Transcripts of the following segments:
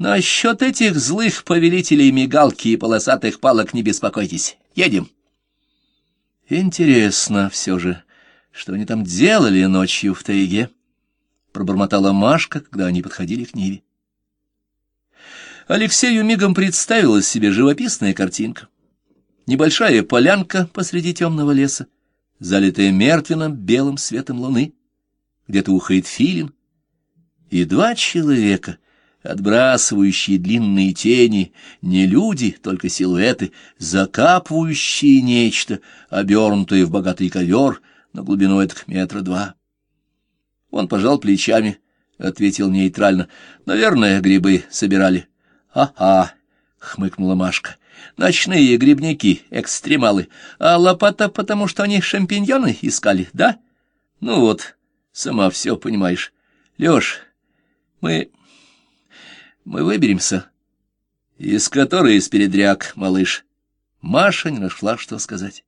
Насчет этих злых повелителей мигалки и полосатых палок не беспокойтесь. Едем. Интересно все же, что они там делали ночью в тайге, — пробормотала Машка, когда они подходили к Ниве. Алексею мигом представилась себе живописная картинка. Небольшая полянка посреди темного леса, залитая мертвенным белым светом луны, где-то ухает филин, и два человека — отбрасывающие длинные тени, не люди, только силуэты, закапывающие нечто, обернутое в богатый ковер на глубину этих метра два. Он пожал плечами, ответил нейтрально. «Наверное, грибы собирали». «Ага», — хмыкнула Машка. «Ночные грибники, экстремалы. А лопата, потому что они шампиньоны искали, да? Ну вот, сама все понимаешь. Лёш, мы мы выберемся. Из которой из передряг, малыш? Маша не нашла, что сказать.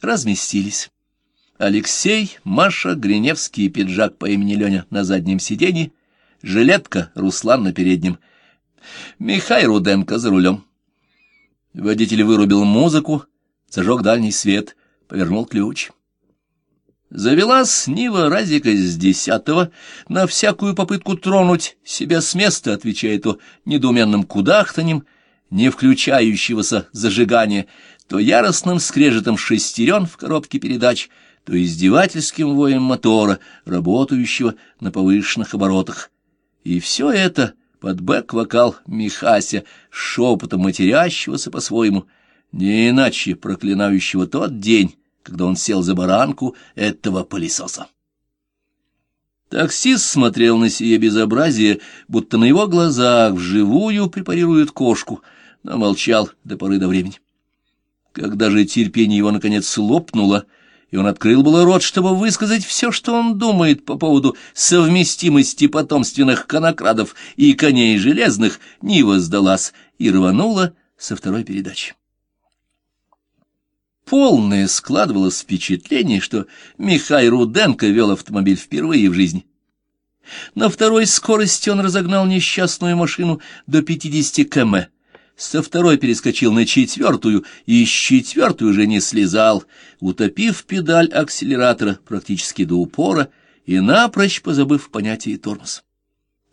Разместились. Алексей, Маша, Гриневский и пиджак по имени Леня на заднем сиденье, жилетка, Руслан на переднем. Михай Руденко за рулем. Водитель вырубил музыку, зажег дальний свет, повернул ключ. Завелась Нива Разика с десятого, на всякую попытку тронуть себя с места, отвечая то недоуменным кудахтанем, не включающегося зажигания, то яростным скрежетом шестерен в коробке передач, то издевательским воем мотора, работающего на повышенных оборотах. И все это под бэк-вокал Михася, шепотом матерящегося по-своему, не иначе проклинающего тот день, когда он сел за баранку этого пылесоса. Таксист смотрел на сие безобразие, будто на его глазах вживую препарируют кошку, но молчал до поры до времени. Когда же терпение его наконец лопнуло, и он открыл было рот, чтобы высказать все, что он думает по поводу совместимости потомственных конокрадов и коней железных, Нива сдалась и рванула со второй передачи полное складывалось впечатление, что Михай Руденко вел автомобиль впервые в жизни. На второй скорости он разогнал несчастную машину до 50 км. Со второй перескочил на четвертую, и с четвертой уже не слезал, утопив педаль акселератора практически до упора и напрочь позабыв понятие тормоз.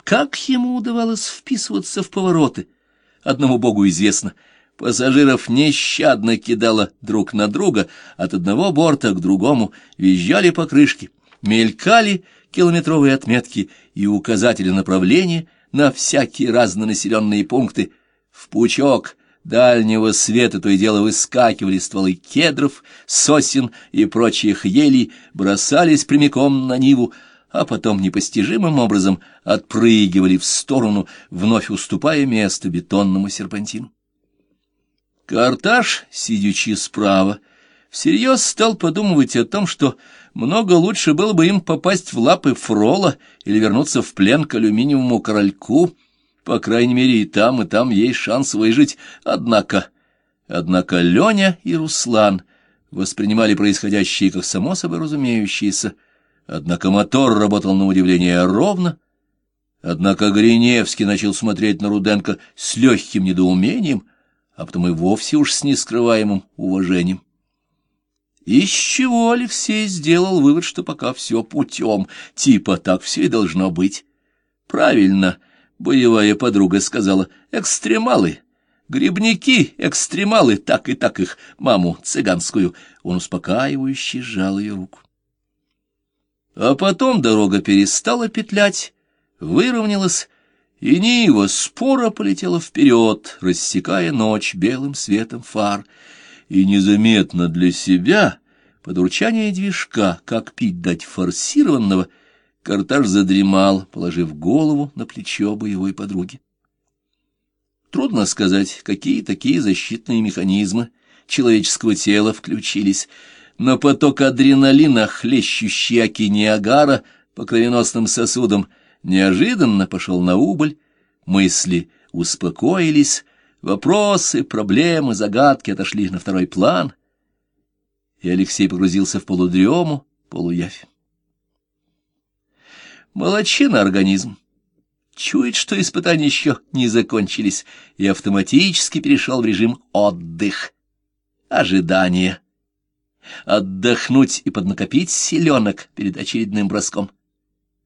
Как ему удавалось вписываться в повороты? Одному богу известно — Пассажиров нещадно кидало друг на друга, от одного борта к другому визжали покрышки, мелькали километровые отметки и указатели направления на всякие разнонаселенные пункты. В пучок дальнего света то и дело выскакивали стволы кедров, сосен и прочих елей, бросались прямиком на Ниву, а потом непостижимым образом отпрыгивали в сторону, вновь уступая место бетонному серпантину. Карташ, сидячи справа, всерьез стал подумывать о том, что много лучше было бы им попасть в лапы фрола или вернуться в плен к алюминиевому корольку. По крайней мере, и там, и там есть шанс выжить. Однако... Однако Леня и Руслан воспринимали происходящее как само собой разумеющееся. Однако мотор работал на удивление ровно. Однако Гриневский начал смотреть на Руденко с легким недоумением — а потом и вовсе уж с нескрываемым уважением. Из чего Алексей сделал вывод, что пока все путем, типа так все и должно быть. Правильно, боевая подруга сказала, экстремалы, грибники, экстремалы, так и так их, маму цыганскую. Он успокаивающе сжал ее руку. А потом дорога перестала петлять, выровнялась, и Нива споро полетела вперед, рассекая ночь белым светом фар, и незаметно для себя, под урчание движка, как пить дать форсированного, Картаж задремал, положив голову на плечо боевой подруги. Трудно сказать, какие такие защитные механизмы человеческого тела включились, но поток адреналина, хлещущий оки Ниагара по кровеносным сосудам, — неожиданно пошел на убыль, мысли успокоились, вопросы, проблемы, загадки отошли на второй план, и Алексей погрузился в полудрему, полуявь. Молодчина организм. чует, что испытания еще не закончились, и автоматически перешел в режим отдых. Ожидание. Отдохнуть и поднакопить селенок перед очередным броском,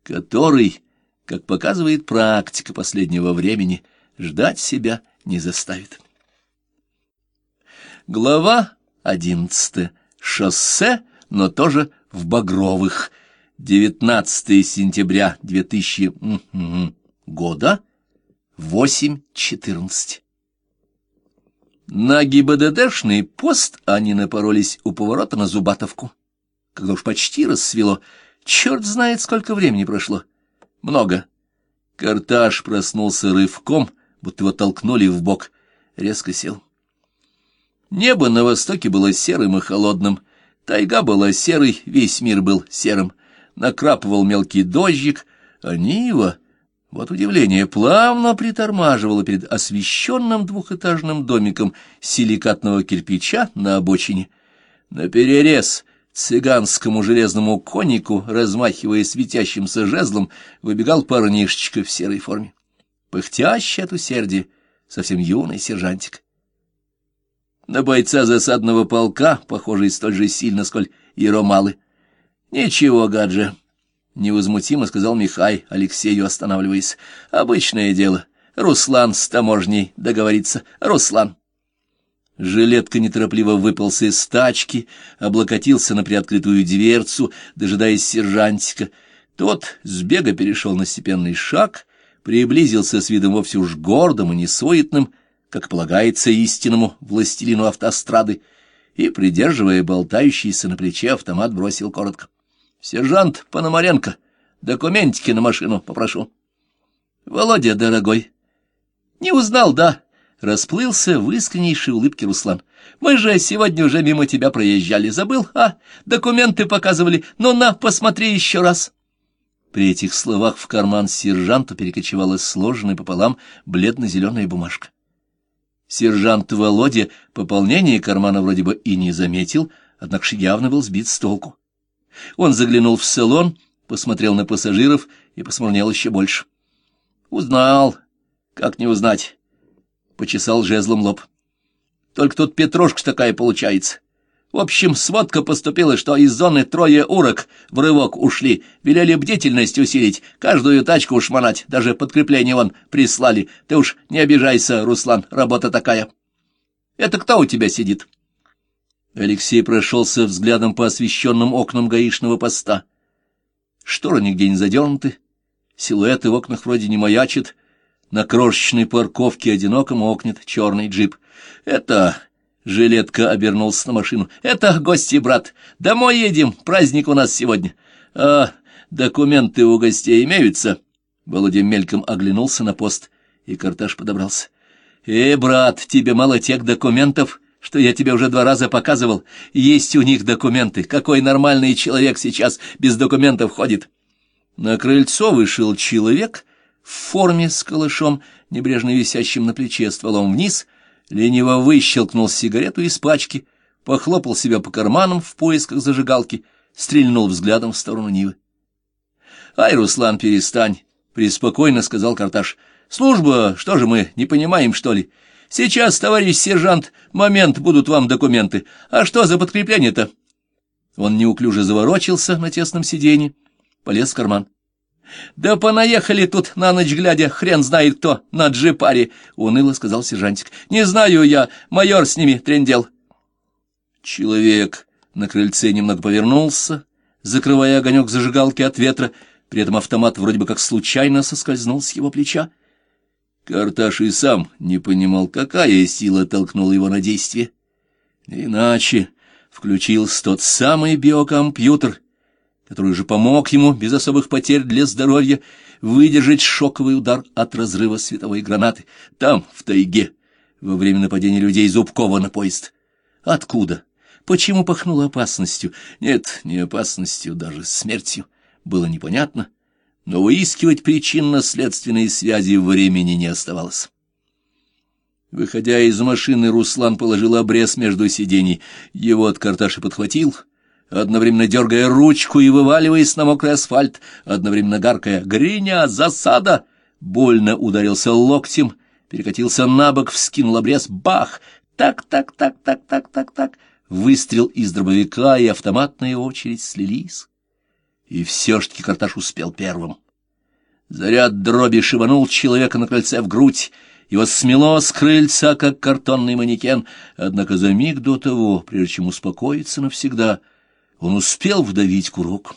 который, как показывает практика последнего времени, ждать себя не заставит. Глава одиннадцатая. Шоссе, но тоже в Багровых. 19 сентября 2000 года, 8.14. На ГИБДДшный пост они напоролись у поворота на Зубатовку. Когда уж почти рассвело, черт знает, сколько времени прошло. Много. Карташ проснулся рывком, будто его толкнули в бок, резко сел. Небо на востоке было серым и холодным, тайга была серой, весь мир был серым. Накрапывал мелкий дождик, а Нива вот удивление, плавно притормаживало перед освещенным двухэтажным домиком силикатного кирпича на обочине. На перерез цыганскому железному коннику, размахивая светящимся жезлом, выбегал парнишечка в серой форме. Пыхтящий от усердия, совсем юный сержантик. На бойца засадного полка, похожий столь же сильно, сколь и ромалы. Ничего, гадже. — невозмутимо сказал Михай Алексею, останавливаясь. — Обычное дело. Руслан с таможней договорится. Руслан. Жилетка неторопливо выпался из тачки, облокотился на приоткрытую дверцу, дожидаясь сержантика. Тот с бега перешел на степенный шаг, приблизился с видом вовсе уж гордым и несуетным, как полагается истинному властелину автострады, и, придерживая болтающийся на плече автомат, бросил коротко. Сержант Пономаренко, документики на машину попрошу. Володя, дорогой. Не узнал, да? Расплылся в искреннейшей улыбке Руслан. Мы же сегодня уже мимо тебя проезжали. Забыл? А, документы показывали. Ну на, посмотри еще раз. При этих словах в карман сержанту перекочевала сложенная пополам бледно-зеленая бумажка. Сержант Володя пополнение кармана вроде бы и не заметил, однако явно был сбит с толку. Он заглянул в салон, посмотрел на пассажиров и посмотрел еще больше. Узнал. Как не узнать? Почесал жезлом лоб. Только тут петрушка такая получается. В общем, сводка поступила, что из зоны трое урок в рывок ушли, велели бдительность усилить, каждую тачку ушмонать, даже подкрепление вон прислали. Ты уж не обижайся, Руслан, работа такая. Это кто у тебя сидит? Алексей прошелся взглядом по освещенным окнам гаишного поста. Шторы нигде не задернуты, силуэты в окнах вроде не маячат, на крошечной парковке одиноко мокнет черный джип. Это... Жилетка обернулся на машину. «Это гости, брат. Домой едем. Праздник у нас сегодня. А документы у гостей имеются?» Володя мельком оглянулся на пост, и карташ подобрался. «Э, брат, тебе мало тех документов, что я тебе уже два раза показывал. Есть у них документы. Какой нормальный человек сейчас без документов ходит? На крыльцо вышел человек в форме с калышом, небрежно висящим на плече стволом вниз, лениво выщелкнул сигарету из пачки, похлопал себя по карманам в поисках зажигалки, стрельнул взглядом в сторону Нивы. — Ай, Руслан, перестань, — преспокойно сказал Карташ. — Служба, что же мы, не понимаем, что ли? — Сейчас, товарищ сержант, момент будут вам документы. А что за подкрепление-то? Он неуклюже заворочился на тесном сиденье, полез в карман. «Да понаехали тут на ночь глядя, хрен знает кто, на джипаре», — уныло сказал сержантик. «Не знаю я, майор с ними трендел». Человек на крыльце немного повернулся, закрывая огонек зажигалки от ветра, при этом автомат вроде бы как случайно соскользнул с его плеча. Карташ и сам не понимал, какая сила толкнула его на действие. Иначе включился тот самый биокомпьютер, который уже помог ему без особых потерь для здоровья выдержать шоковый удар от разрыва световой гранаты там, в тайге, во время нападения людей Зубкова на поезд. Откуда? Почему пахнуло опасностью? Нет, не опасностью, даже смертью. Было непонятно, но выискивать причинно-следственные связи времени не оставалось. Выходя из машины, Руслан положил обрез между сидений. Его от карташи подхватил, одновременно дергая ручку и вываливаясь на мокрый асфальт, одновременно гаркая «Гриня! Засада!» больно ударился локтем, перекатился на бок, вскинул обрез, бах! Так, так, так, так, так, так, так. Выстрел из дробовика и автоматная очередь слились. И все ж таки Карташ успел первым. Заряд дроби шибанул человека на кольце в грудь, его смело с крыльца, как картонный манекен, однако за миг до того, прежде чем успокоиться навсегда, он успел вдавить курок.